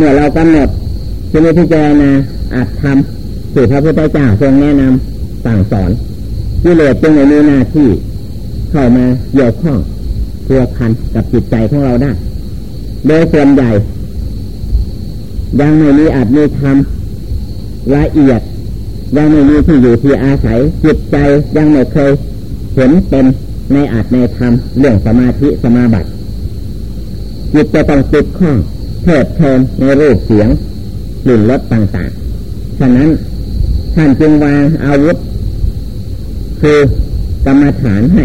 มื่อเรากำหนดที่นี้พิจารณาอาจทำสื่อพระพุทธเจ้าทรงแนะนำสั่งสอนกิเลสจึงในมีหน้าที่ เข้ามาเกี่ยวข้องพัวพันกับจิตใจของเราได้ โดยส่วนใหญ่ ยังไม่มีอาจมีธรรมละเอียด ยังไม่มีที่อยู่ที่อาศัย จิตใจยังไม่เคยเห็นเป็นในอาจในธรรมเรื่องสมาธิสมาบัติจิตจะต้องติดข้อง เพิดเพลินในรูปเสียงกลิ่นรสต่างๆ ฉะนั้นท่านจึงวางอาวุธ คือกรรมฐานให้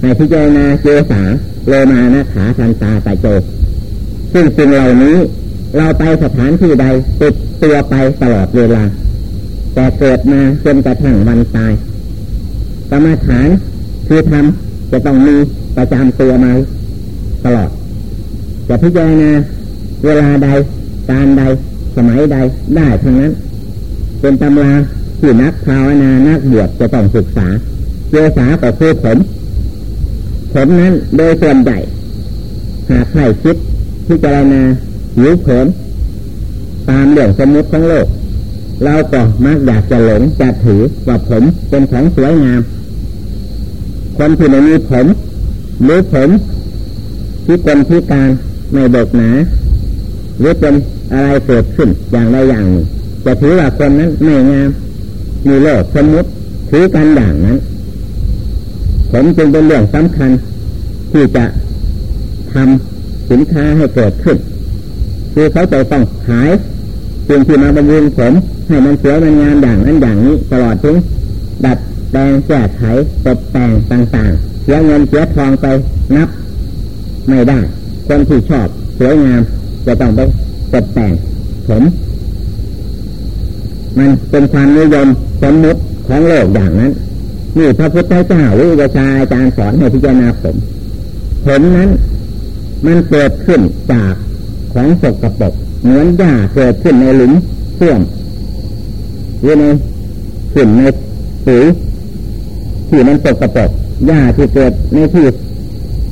ในพิจารณาเจสาโลมานะขาทันตาตาโจซึ่งสิ่งเหล่านี้เราไปสถานที่ใดติดตัวไปตลอดเวลา แต่เกิดมาจนกระทั่งวันตายกรรมฐานคือทำจะต้องมีประจำตัวมาตลอดจะพิจารณา เวลาใดการใด สมัยใดได้ทั้งนั้น เป็นตำราที่นักภาวนานักบวชจะต้องศึกษาเจสาก็คือผมผมนั้นโดยส่วนใหญ่หากใครคิดพิจารณาหิวเผินตามเรื่องสมมติของโลก เราก็มักอยากจะหลงจะถือว่าผมเป็นของสวยงาม คนที่ไม่มีผมหรือผมที่เป็นพิการไม่เบิกหนา หรือเป็นอะไรเกิดขึ้นอย่างใดอย่างหนึ่งจะถือว่าคนนั้นไม่งาม มีโลกสมมติถือกันอย่างนั้น ผมจึงเป็นเรื่องสำคัญ ที่จะทำสินค้าให้เกิดขึ้น คือเขาจะต้องขายสิ่งที่มาบำรุงผมให้มันสวยมันงามอย่างนั้นอย่างนี้ตลอดถึงดัดแปลงแก้ไขตกแต่งต่างๆเสียเงินเสียทองไปนับ ไม่ได้คนที่ชอบสวยงาม จะต้องไปตกแต่งผมมันเป็นความนิยมสมมติของโลกอย่างนั้นนี่พระพุทธเจ้าวิวชาอาจารย์สอนให้พิจารณาผมผมนั้น มันเกิดขึ้นจากของสกปรกเหมือนหญ้าเกิดขึ้นในหลุมเสื่อมหรือในขึ้นในปุ๋ยที่มันสกปรกหญ้าที่เกิดในที่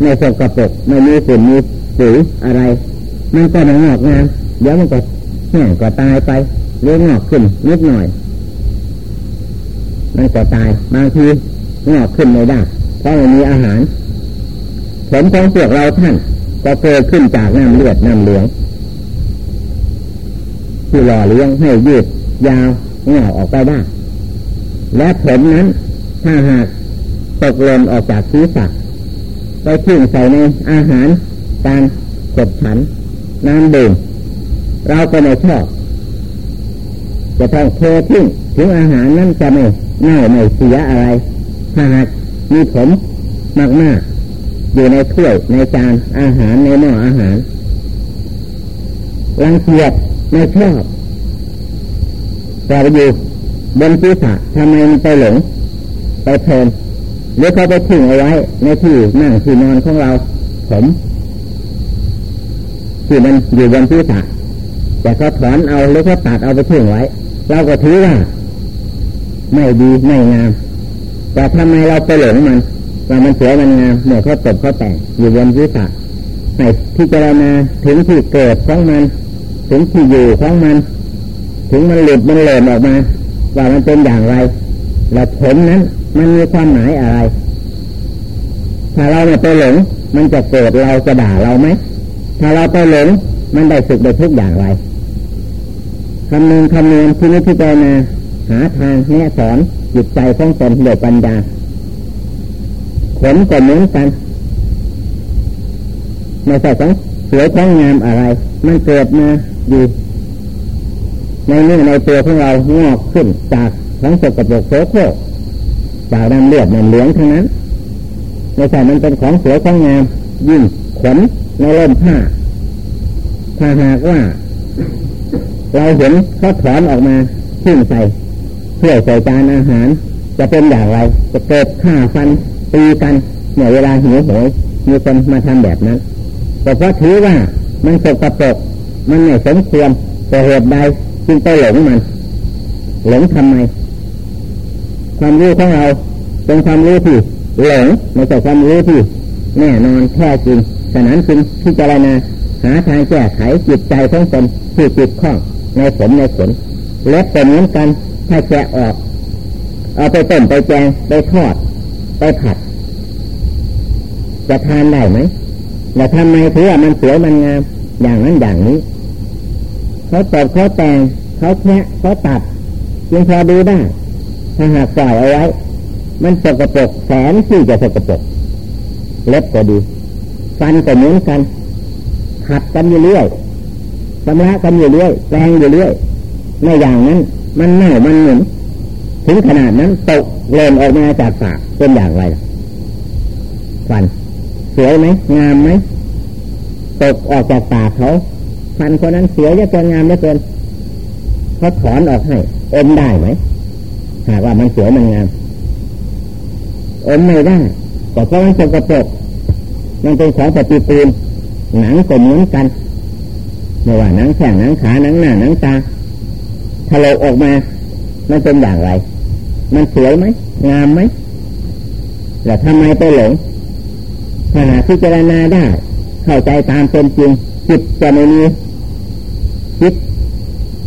ในสกปรกไม่มีฝุ่นมีปุ๋ยอะไร มันก็ไม่งอกงามเดี๋ยวมันก็แห้งก็ตายไปเลี้ยงงอกขึ้นนิดหน่อย มันก็ตายบางทีงอกขึ้นไม่ได้เพราะไม่มีอาหารผลของพวกเราท่านก็เกิดขึ้นจากน้ำเลือดน้ำเหลืองที่หล่อเลี้ยงให้ยืดยาวงอกออกไปได้ และผลนั้นถ้าหากตกหล่นออกจากศีรษะไปทิ้งใส่ในอาหารการกดฉัน น้ำดื่มเราก็ไม่ชอบ จะต้องเททิ้งถึงอาหารนั้นจะไม่เน่าไม่เสียอะไรถ้าหากมีผมมากมากอยู่ในถ้วยในจานอาหารในหม้ออาหารรังเกียจไม่ชอบแต่ไปอยู่บนศีรษะทำไมมันไปหลง ไปเพลินหรือเขาไปทิ้งเอาไว้ในที่นั่งที่นอนของเรา ผม ที่มันอยู่บนศีรษะแต่เขาถอนเอาหรือเขาตัดเอาไปทิ้งไว้ เราก็ถือว่า ไม่ดีไม่งาม แต่ทำไมเราไปหลงมันว่ามันสวยมันงามเมื่อเขาตบเขาแต่งอยู่บนวิสาให้พิจารณาถึงที่เกิดของมัน ถึงที่อยู่ของมัน ถึงมันหลุดมันเหลนออกมา ว่ามันเป็นอย่างไรแล้วผลนั้น มันมีความหมายอะไร ถ้าเราไม่ไปหลง มันจะเกิดเราจะด่าเราไหม ถ้าเราไปหลงมันได้สุขได้ทุกอย่างไรคำนึงคำนวณที่นี้พิจารณาหาทางแนะสอนจิตใจของตนโดยปัญญาผลก็เหมือนกันไม่ใช่ของสวยของงามอะไร มันเกิดมาอยู่ในเนื้อในตัวของเรางอกขึ้นจากทั้งสกปรกโสโครกจากน้ำเลือดน้ำเหลืองทั้งนั้นไม่ใช่มันเป็นของสวยของงามยิ่งขน ในเล่มผ้า ถ้าหากว่า เราเห็นเขาถอนออกมาทิ้งใส่เพื่อใส่จานอาหาร จะเป็นอย่างไร จะเกิดฆ่าฟันตีกันเมื่อเวลาหิวโหยมีคนมาทำแบบนั้นแต่เพราะถือว่ามันสกปรกมันไม่สมควรแต่เหตุใดจึงไปหลงมัน หลงทำไม ความรู้ของเราเป็นความรู้ที่หลงไม่ใช่ความรู้ที่แน่นอนแท้จริง ฉะนั้นจึงพิจารณาหาทางแก้ไขจิตใจของตนที่จิตข้องในผลในผลเล็บเป็นเหมือนกันถ้าแกะออก เอาไปต้มไปแกงไปทอด ไปผัด จะทานได้ไหมแต่ทำไมถือว่ามันสวยมันงาม อย่างนั้นอย่างนี้เขาตบเขาแต่งเขาแคะเขาตัดยังพอดูได้ถ้าหากปล่อยเอาไว้ มันสกปรกแสนที่จะสกปรกเล็บก็ดี ฟันก็เหมือนกันขัดกันอยู่เรื่อยชำระกันอยู่เรื่อยแปลงอยู่เรื่อยในอย่างนั้น มันเน่ามันเหม็นถึงขนาดนั้นตกเลนออกมาจากปากเป็นอย่างไรฟันสวยไหมงามไหมตกออกจากปากเขาฟันคนนั้นเสียจะเกินงามจะเกินเขาถอนออกให้อมได้ไหมหากว่ามันสวยมันงามอมไม่ได้แต่เพราะมันสกปรก มันเป็นของปฏิปูลหนังก็เหมือนกันไม่ว่าหนังแข้งหนังขาหนังหน้าหนังตาถลออกมา มันเป็นอย่างไร มันสวยไหมงามไหมแต่ทำไมไปหลงถ้าหาพิจารณาได้ เข้าใจตามเป็นจริงจิตจะไม่มีจิต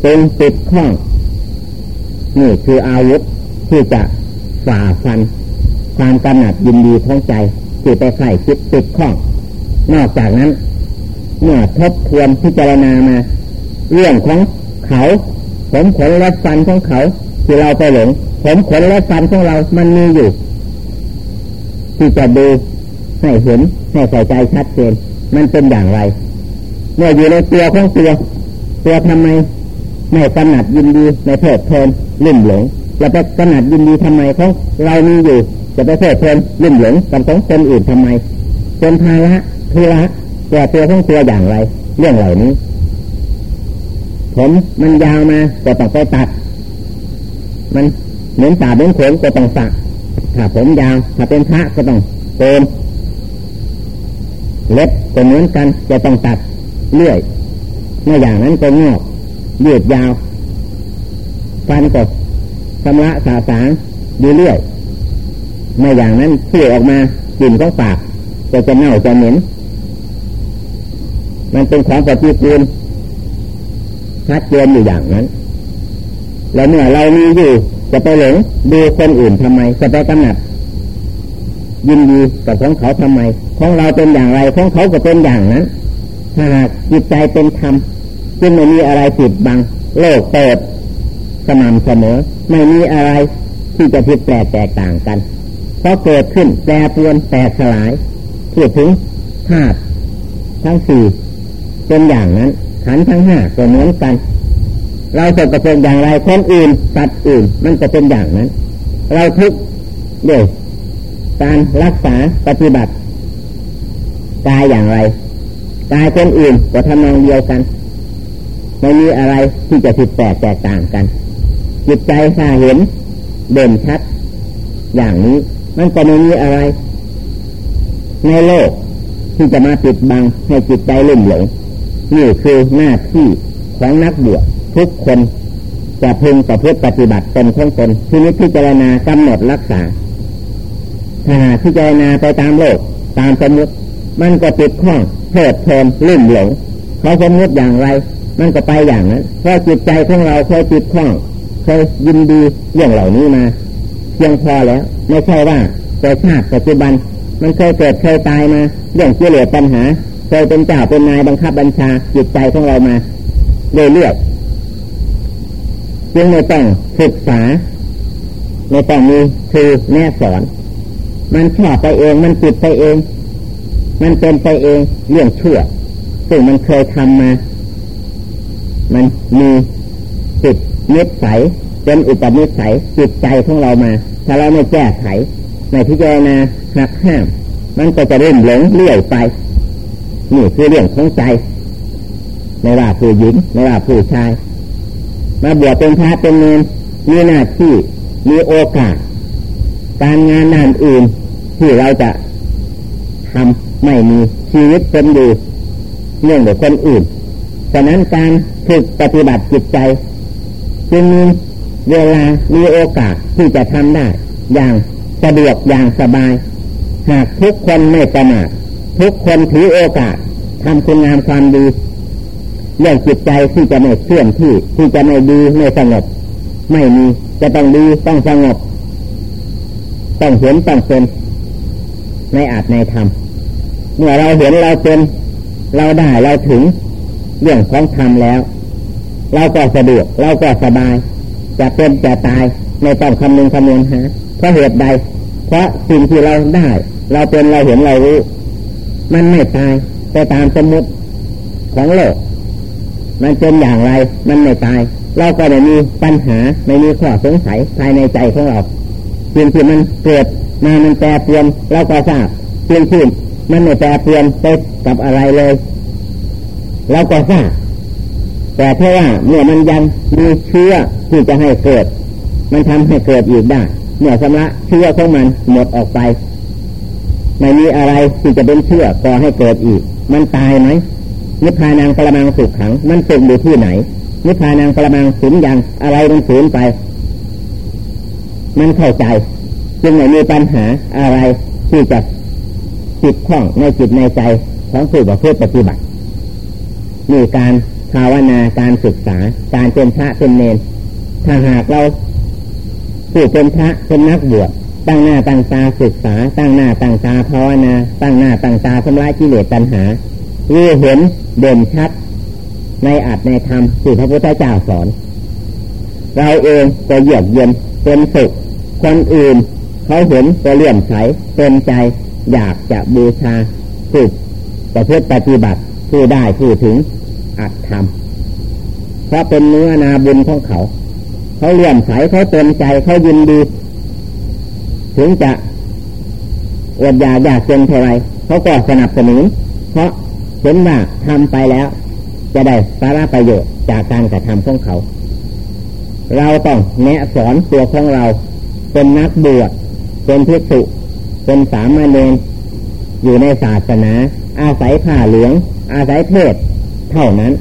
เป็นติดข้องนี่คืออาวุธที่จะฝ่าฟันความกำหนัดยินดีของใจ ที่ไปใส่คิดติดข้อง นอกจากนั้น เมื่อทบทวนพิจารณามา เรื่องของเขาผมขนและฟันของเขา ที่เราไปหลงผมขนและฟันของเรามันมีอยู่ ที่จะดูให้เห็นให้ใส่ใจชัดเจนมันเป็นอย่างไร เมื่ออยู่ในตัวของตัว ตัวทำไมไม่กำหนัดยินดีในเพลิดเพลินลิ่มหลงเราไปกำหนัดยินดีทำไมเพราะเรามีอยู่ จะไปเพลิดเพลินลิ่มหลงกับของคนอื่นทำไมเป็นภาระทุระแก่ตัวของตัวอย่างไร เรื่องเหล่านี้ ผมมันยาวมาก็ต้องไปตัด มันเหมือนตาเป็นขนก็ต้องสักถ้าผมยาวถ้าเป็นพระก็ต้องโกนเล็บก็เหมือนกันจะต้องตัดเลื่อยเมื่ออย่างนั้นก็งอกยืดยาวฟันก็ชำระสาสางดีเรื่อย เมื่ออย่างนั้นเพื่ออกมากลิ่นของปากก็จะเน่าจะเหม็นมันเป็นของปฏิกูลชัดเจนอยู่อย่างนั้น แล้วเมื่อเรามีอยู่ จะไปหลงดูคนอื่นทำไม จะไปกำหนัดยินดีกับของเขาทำไม ของเราเป็นอย่างไรของเขาก็เป็นอย่างนั้น ถ้าหากจิตใจเป็นธรรมจึงไม่มีอะไรผิดบัง โลกเปิดสม่ำเสมอ ไม่มีอะไรที่จะผิดแปลกแตกต่างกัน เพราเกิดขึ้นแปรปรวนแตกสลายพูดถึงธาตุทั้งสี่เป็นอย่างนั้นขันทั้งห้าก็เหมือนกัน เราสกปรกอย่างไรคนอื่นสัตว์อื่นมันก็เป็นอย่างนั้น เราทุกเดี๋ยวการรักษาปฏิบัติกายอย่างไรกายคนอื่นก็ทำนองเดียวกันไม่มีอะไรที่จะผิดแปลกแตกต่างกันจิตใจถ้าเห็นเด่นชัด อย่างนี้ มันก็ไม่มีอะไร ในโลกที่จะมาปิดบังให้จิตใจลุ่มหลงนี่คือหน้าที่ของนักบวชทุกคนจะพึงประพฤติปฏิบัติตนของตนที่นิพพิจารณากำหนดรักษาถ้าหากพิจารณาไปตามโลก ตามสมมติ มันก็ติดข้องเพลิดเพลินลื่นหลงเขาสมมติอย่างไร มันก็ไปอย่างนั้นเพราะจิตใจของเราเคยติดข้องเคยยินดีเรื่องเหล่านี้มา เพียงพอแล้ว ไม่ใช่ว่าแต่ชาติปัจจุบัน มันเคยเกิดเคยตายมาเรื่องกิเลสปัญหาเคยเป็นเจ้าเป็นนายบังคับบัญชาจิตใจของเรามาเรื่อยๆจึงไม่ต้องศึกษาไม่ต้องมีคือแน่สอน มันชอบไปเองมันติดไปเอง มันเป็นไปเองเรื่องชั่วซึ่งมันเคยทำมา มันมีติดนิสัย เป็นอุปนิสัยจิตใจของเรามา ถ้าเราไม่แก้ไขไม่พิจารณาหักห้าม มันก็จะเริ่มหลงเลื่อยไป นี่คือเรื่องของใจไม่ว่าผู้หญิงไม่ว่าผู้ชาย มาบวชเป็นพระเป็นเนรมีหน้าที่มีโอกาส การงานด้านอื่นที่เราจะทำไม่มีชีวิตเป็นอยู่เรื่องของคนอื่นฉะนั้นการฝึกปฏิบัติจิตใจ จึงมี เวลามีโอกาสที่จะทำได้ อย่างสะดวกอย่างสบาย หากทุกคนไม่ประมาททุกคนถือโอกาสทำคุณงามความดีเรื่องจิตใจที่จะไม่เคลื่อนที่ที่จะไม่ดีไม่สงบ ไม่มีจะต้องดีต้องสงบ ต้องเห็นต้องเป็นในอาจในธรรมเมื่อเราเห็นเราเป็นเราได้เราถึงเรื่องของธรรมแล้ว เราก็สะดวกเราก็สบาย จะเป็นจะตายไม่ต้องคำนึงคำนวณหาเพราะเหตุใด เพราะสิ่งที่เราได้ เราเป็นเราเห็นเรารู้ มันไม่ตายไปตามสมมติของโลก มันเป็นอย่างไร มันไม่ตาย เราก็ไม่มีปัญหาไม่มีข้อสงสัยภายในใจของเราสิ่งที่มันเกิดมามันแปรเปลี่ยนเราก็ทราบสิ่งที่มันไม่แปรเปลี่ยนไปกับอะไรเลย เราก็ทราบ แต่เพราะว่าเมื่อมันยังมีเชื้อที่จะให้เกิด มันทำให้เกิดอีกได้ เมื่อสำละเชื้อของมันหมดออกไปไม่มีอะไรที่จะเป็นเชื้อก่อให้เกิดอีก มันตายไหมนิพพานังปรมังสุขขัง มันสุขอยู่ที่ไหน นิพพานังปรมังสูญยังอะไรมันสูญไป มันเข้าใจ จึงไม่มีปัญหาอะไรที่จะจิตข้องในจิตในใจของผู้ประพฤติปฏิบัติมีการ ภาวนาการศึกษา การเป็นพระเป็นเนรถ้าหากเราผู้เป็นพระเป็นนักบวชตั้งหน้าตั้งตาศึกษา ตั้งหน้าตั้งตาภาวนา ตั้งหน้าตั้งตาทำลายกิเลสตัณหารู้เห็นเด่นชัด ในอัตในธรรมที่พระพุทธเจ้าสอน เราเองจะเยือกเย็นเป็นสุขคนอื่น เขาเห็นจะเลื่อมใสเป็นใจ อยากจะบูชาสุขแต่เพื่อปฏิบัติผู้ได้ผู้ถึง อัตธรรมเพราะเป็นเนื้อนาบุญของเขา เขาเลื่อมใสเขาเต็มใจเขายินดี ถึงจะอดอยากอยากเกินเท่าไรเขาก็สนับสนุน เพราะเห็นว่าทำไปแล้ว จะได้สาระประโยชน์จากการกระทำของเขา เราต้องแนะสอนตัวของเรา เป็นนักบวชเป็นพิสุเป็นสามเณรอยู่ในศาสนา อาศัยผ้าเหลือง อาศัยเทศ เท่านั้น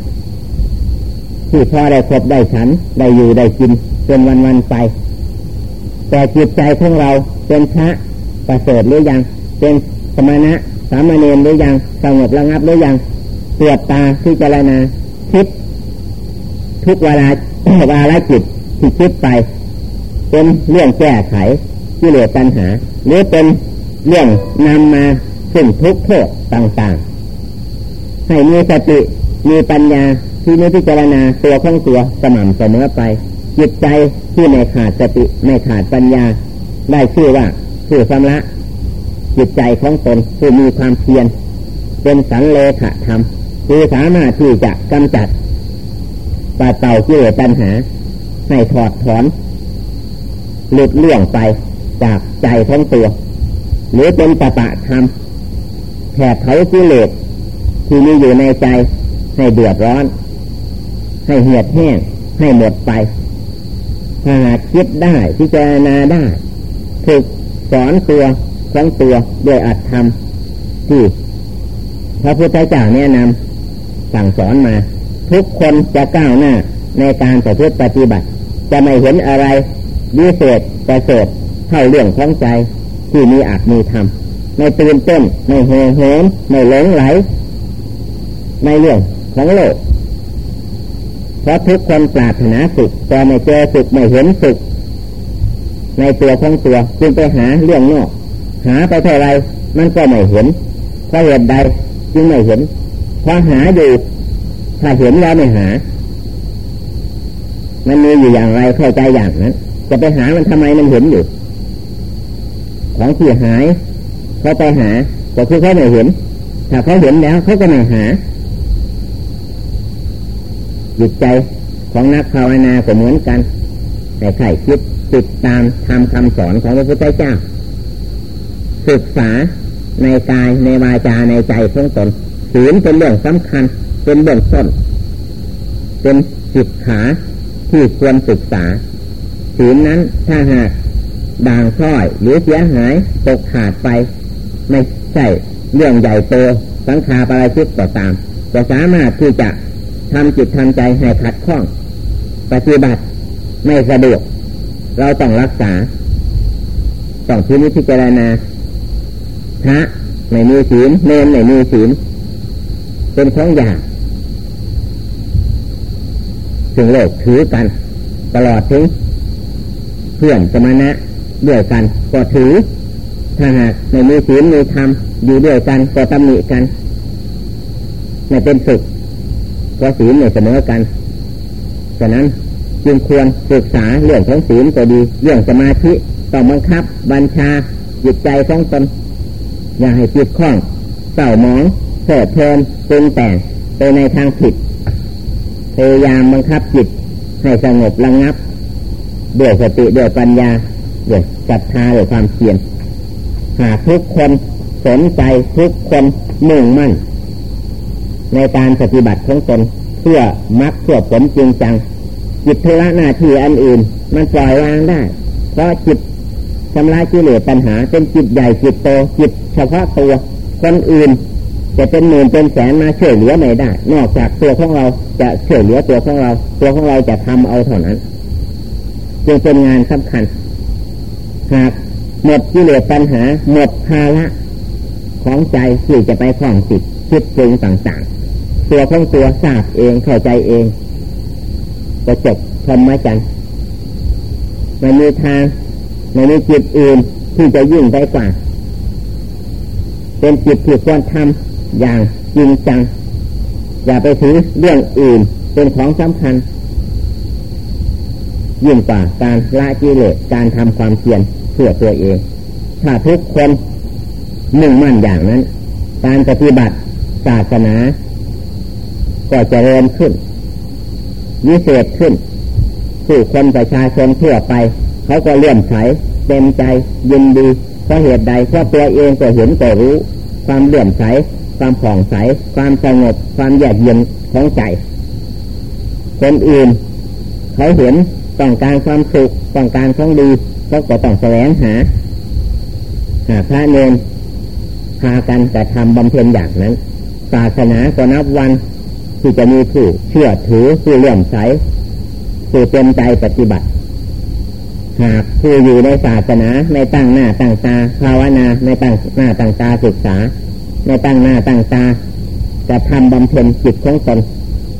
ที่พอได้ครบได้ฉัน ได้อยู่ได้กินเป็นวันวันไป แต่จิตใจของเราเป็นพระประเสริฐหรือยัง เป็นสมณะสามเณรหรือยังสงบระงับหรือยังตรวจตาพิจารณาคิด ทุกเวลาวาระจิตที่คิดไป เป็นเรื่องแก้ไขกิเลสตัณหา หรือเป็นเรื่องนำมาซึ่งทุกโทษต่างๆ ให้มีสติ มีปัญญาที่นิพิจารณาตัวของตัวสม่ำเสมอไปจิตใจที่ไม่ขาดสติไม่ขาดปัญญา ได้ชื่อว่าชื่อสำละจิตใจของตนคือมีความเพียรเป็นสันเลขะธรรมคือสามารถที่จะกำจัดปาเต่าเกี่ยวปัญหา ให้ถอดถอนหลุดเลี่ยงไปจากใจของตัว หรือเป็นปะปะธรรมแผดเผากิเลสที่มีอยู่ในใจ ให้เดือดร้อน ให้เหียดแห้งให้หมดไปถ้าหากคิดได้พิจารณาได้ฝึกสอนตัวของตัวด้วยอัตธรรมที่พระพุทธเจ้าแนะนำสั่งสอนมา ทุกคนจะก้าวหน้าในการประพฤติปฏิบัติ จะไม่เห็นอะไรวิเศษประเสริฐเท่าเรื่องของใจที่มีอัตมีธรรมไม่ตื่นเต้นไม่เห่อเหินไม่หลงไหลในเรื่อง ของโลกเพราะทุกคนปรารถนาสุขแต่ไม่เจอสุขไม่เห็นสุขในตัวของตัวจึงไปหาเรื่องนอกหาไปเท่าไรมันก็ไม่เห็นเพราะเหตุใดจึงไม่เห็นเพราะหาอยู่ถ้าเห็นแล้วไม่หา มันมีอยู่อย่างไรเข้าใจอย่างนั้นจะไปหามันทำไมมันเห็นอยู่ ของที่หายเขาไปหาก็คือเขาไม่เห็น ถ้าเขาเห็นแล้วเขาก็ไม่หา จิตใจของนักภาวนาก็เหมือนกันแต่ใครคิดติดตามทำคำสอนของพระพุทธเจ้า ศึกษาในกายในวาจาในใจของตนศีลเป็นเรื่องสำคัญ เป็นเบื้องต้น เป็นจิตขาที่ควรศึกษาศีลนั้นถ้าหากด่างพ้อยหรือเสียหายตกขาดไป ไม่ใช่เรื่องใหญ่โตสังขาปราชิตก็ตามจะสามารถที่จะ ทำจิตทำใจให้ขัดข้อง ปฏิบัติไม่สะดวก เราต้องรักษา ต้องพินิจพิจารณาพระไม่มีศีลเนรไม่มีศีลเป็นของอยางถึงโลกถือกัน ตลอดถึงเพื่อนสมณะด้วยกันก็ถือ ถ้าหากในมีศีลมีธรรมอยู่ด้วยกันก็ตำหนิกันไม่เป็นสุข ก็ศีลไม่เสมอกันฉะนั้นจึงควรศึกษาเรื่องของศีลก็ดี เรื่องสมาธิต้องบังคับ บัญชาจิตใจของตนอย่าให้จิตคล้องเศร้าหมองเถิดเพลินปรุงแต่งไปในทางผิดพยายามบังคับจิตให้สงบระงับด้วยสติด้วยปัญญาด้วยศรัทธาด้วยความเพียรหากทุกคนสนใจทุกคนมุ่งมั่น ในการปฏิบัติของตนเพื่อมักเพื่อผลจริงจัง จิตธุระหน้าที่อันอื่น มันปล่อยวางได้ เพราะจิตชำระกิเลสปัญหา เป็นจิตใหญ่จิตโตจิตเฉพาะตัวคนอื่น จะเป็นหมื่นเป็นแสนมาช่วยเหลือไม่ได้ นอกจากตัวของเราจะช่วยเหลือตัวของเรา ตัวของเราจะทำเอาเท่านั้นจึงเป็นงานสำคัญหากหมดกิเลสปัญหาหมดภาระของใจที่จะไปคล้องติดคิดปรุงต่างๆ ตัวของตัวทราบเองเข้าใจเองจะจบทำมาจันมันมีทางมันมีจิตอื่นที่จะยิ่งไปกว่า เป็นจิตที่ควรทำอย่างจริงจัง อย่าไปถือเรื่องอื่นเป็นของสำคัญ ยิ่งกว่าการละกิเลสการทำความเพียรเพื่อตัวเอง ถ้าทุกคนหนึ่งมั่นอย่างนั้น การปฏิบัติศาสนา ก็จะเริ่มขึ้นวิเศษขึ้นผู้คนประชาชนทั่วไป เขาก็เลื่อมใสเต็มใจยินดีเพราะเหตุใดเพราะตัวเองก็เห็นก็รู้ ความเลื่อมใส ความผ่องใส ความสงบความแยกเย็นของใจคนอื่น เขาเห็นต้องการความสุขต้องการของดีเขาก็ต้องแสวงหาหาพระเนรพากันแต่ทำบำเพ็ญอย่างนั้นศาสนาก็นับวัน ที่จะมีผู้เชื่อถือผู้เลื่อมใสผู้เต็มใจปฏิบัติ หากผู้อยู่ในศาสนาในตั้งหน้าตั้งตาภาวนาในตั้งหน้าตั้งตาศึกษาในตั้งหน้าตั้งตาจะทำบำเพ็ญจิตของตน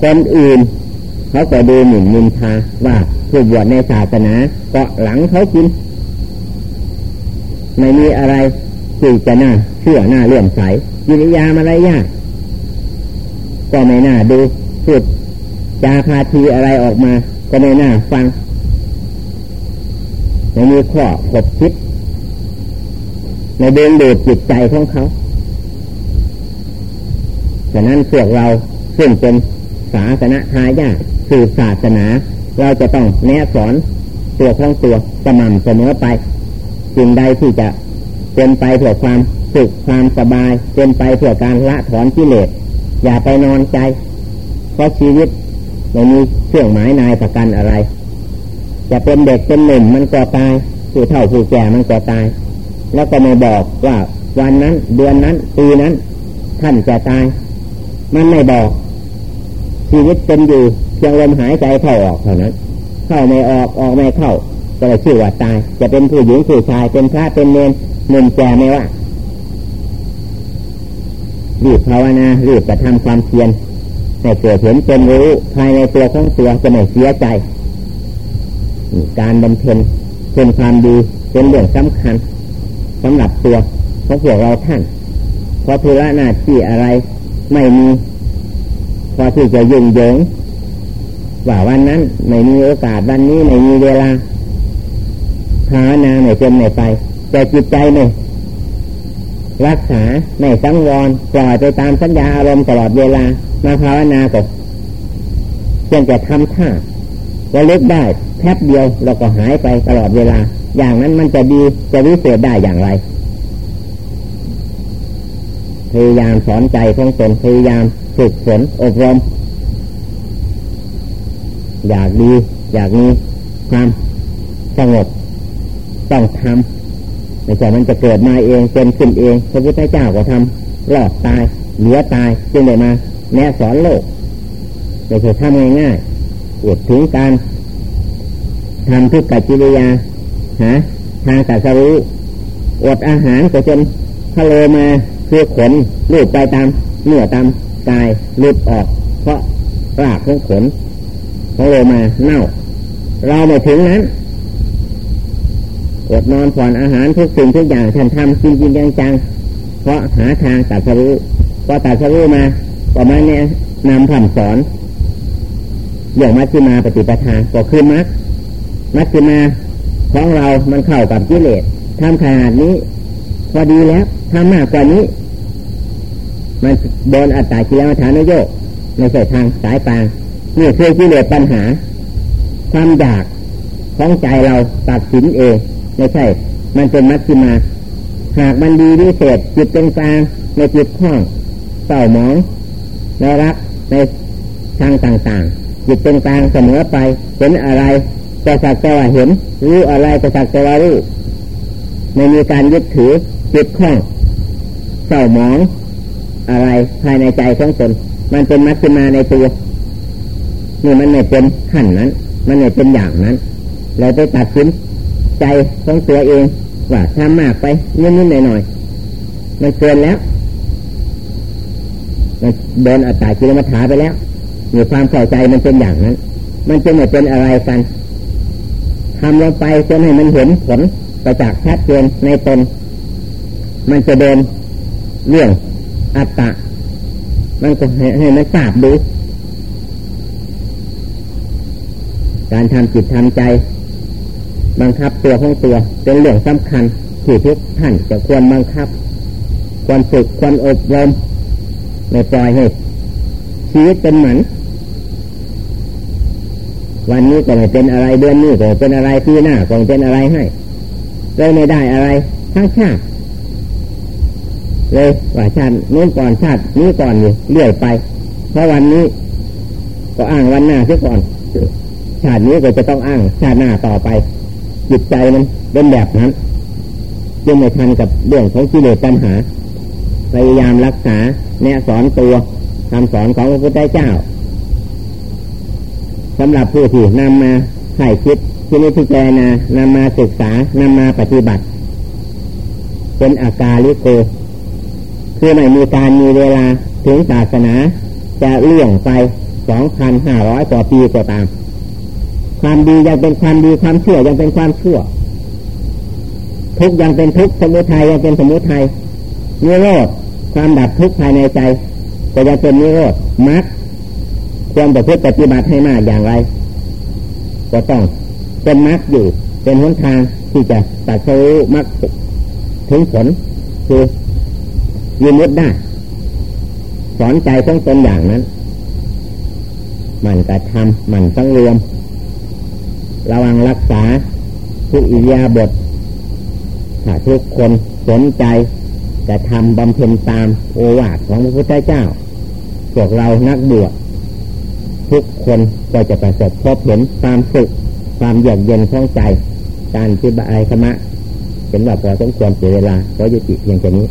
คนอื่น เขาก็ดูหมิ่นมินทาว่าผู้บวชในศาสนาเกาะหลังเขากินไม่มีอะไรที่จะน่าเชื่อหน้าเลื่อมใสยิริยามารยา ก็ไม่น่าดูพูดจาพาทีอะไรออกมา ก็ไม่น่าฟังไม่มีข้อขบคิดในเดินเดูดจิตใจของเขาฉะนั้นพวกเราซึ่งเป็นศาสนาทายาคือศาสนา เราจะต้องแนะสอนตัวของตัวสม่ำเสมอไปสิ่งใดที่จะเป็นไปเพื่อความสุขความสบาย เป็นไปเพื่อการละถอนกิเลส อย่าไปนอนใจ เพราะชีวิตไม่มีเครื่องหมายนายประกันอะไร จะเป็นเด็กเป็นหนุ่มมันก็ตายผู้เฒ่าผู้แก่มันก็ตาย แล้วก็ไม่บอกว่าวันนั้นเดือนนั้นปีนั้น ท่านจะตาย มันไม่บอก ชีวิตเป็นอยู่เพียงลมหายใจเข้าออกเท่านั้น เข้าไม่ออกออกไม่เข้าก็เลยชื่อว่าตาย จะเป็นผู้หญิงผู้ชายเป็นพระเป็นเนรหนุ่มแก่ไม่ว่า รีบภาวนารีบกระทำความเพียรให้เกิดเห็นเป็นรู้ภายในตัวของตัวจะไม่เสียใจ การบำเพ็ญเป็นความดีเป็นเรื่องสำคัญสำหรับตัวของพวกเราท่านเพราะธุระหน้าที่อะไรไม่มีพอที่จะยุ่งเหยิงว่าวันนั้นไม่มีโอกาสวันนี้ไม่มีเวลาภาวนาไม่เป็นไม่ไป แต่จิตใจไม่ รักษาไม่สังวรปล่อยไปตามสัญญาอารมณ์ตลอดเวลามาภาวนาก็เพียงจะทำท่าจะเล็กได้แป๊บเดียวแล้วก็หายไปตลอดเวลา อย่างนั้นมันจะดีจะวิเศษได้อย่างไรพยายามสอนใจของตนพยายามฝึกฝนอบรม อยากดี อยากมีความสงบต้องทำ ไม่ใช่มันจะเกิดมาเองเป็นขึ้นเอง พระพุทธเจ้าก็ทำหลอดตาย เหลือตายจึงได้มา แนะสอนโลกไม่ใช่ทำง่ายๆอวดถึงการทำทุกขกิริยาหาทางตัดสรู้อดอาหารก็จนทะเลมาคือขนลูกไปตามเนื้อตามกายลุดออก เพราะรากของขนของโลมาเน่า เราไม่ถึงนั้น อดนอนผ่อนอาหารทุกสิ่งทุกอย่างท่านทำจริงจริงจังๆเพราะหาทางตัดสรู้พอตัดสรู้มาก็มาเนี่ยนำคำสอนอย่างมัชฌิมาปฏิปทาก็คือมัชมัชฌิมาของเรามันเข้ากับกิเลสทำขนาดนี้ พอดีแล้วทำมากกว่านี้ มันโดนอัตตากิเลสฐานโยกในใช่ทางสายปางนี่คือกิเลสปัญหา ความอยากของใจเราตัดสินเอง ไม่ใช่ มันเป็นมัชฌิมา หากมันดีวิเศษจิตเป็นกลางในจิตข้องเศร้าหมองในรักในทางต่างๆจิตเป็นกลางเสมอไปเห็นอะไรก็สักแต่ว่าเห็นรู้อะไรก็สักแต่ว่ารู้ไม่มีการยึดถือจิตข้องเศร้าหมองอะไรภายในใจของตนมันเป็นมัชฌิมาในตัวนี่มันไม่เป็นขั้นนั้น มันไม่เป็นอย่างนั้นเราไปตัดสิน ใจของตัวเองว่าทำมากไปนิดๆหน่อยๆมันเกินแล้วมันเดินอัตตากิลมัฐาไปแล้ว มีความเข้าใจมันเป็นอย่างนั้น มันจะไม่เป็นอะไรกันทำลงไปจนให้มันเห็นผลประจักษ์ชัดเจนในตน มันจะเดินเรื่องอัตตะ มันก็ให้มันทราบดู การทำจิตทำใจ บังคับตัวของตัวเป็นเรื่องสำคัญที่ทุกท่านจะควรบังคับ ควรฝึกควรอบรมไม่ปล่อยให้ชีวิตเป็นหมือนวันนี้ก็ไม่เป็นอะไรเดือนนี้ก็เป็นอะไรปีหน้าก็เป็นอะไรให้เลยไม่ได้อะไรทั้งชาติเลยว่าชาตินู้นก่อนชาตินี้ก่อนอยู่เรื่อยไป เพราะวันนี้ ก็อ้างวันหน้าเสียก่อนชาตินี้ก็จะต้องอ้างชาติหน้าต่อไป จิตใจมันเป็นแบบนั้นจึงไม่ทันกับเรื่องของกิเลสปัญหา พยายามรักษาแนะสอนตัวคำสอนของพระพุทธเจ้าสำหรับผู้ที่นำมาใส่คิดที่นิพพานานำมาศึกษานำมาปฏิบัติ เป็นอาการลิโกคือไม่มีการมีเวลาถึงศาสนา จะเลื่องไปสองพันห้าร้อยกว่าปีก็ตาม ความดียังเป็นความดีความเชื่อยังเป็นความเชื่อทุกยังเป็นทุกสมุทัยยังเป็นสมุทัยนิโรธความดับทุกภายในใจก็จะเป็นนิโรธมรรคควรประพิปฏิบัติให้มากอย่างไร ก็ต้องเป็นมรรคอยู่เป็นหนทางที่จะตัดสู้มรรคถึงผลคือยืนมุดได้สอนใจต้องตนอย่างนั้น มันกระทำมันสังรวม ระวังรักษาทุกอิยาบทถ้าทุกคนสนใจจะทำบำเพ็ญตามโอวาทของพระพุทธเจ้าพวกเรานักบวชทุกคนก็จะประสบพบเห็นความสุขความเยือกเย็นของใจ การที่บายธรรมะเห็นว่าพอสมควรเสียเวลาก็ยุติเพียงแค่นี้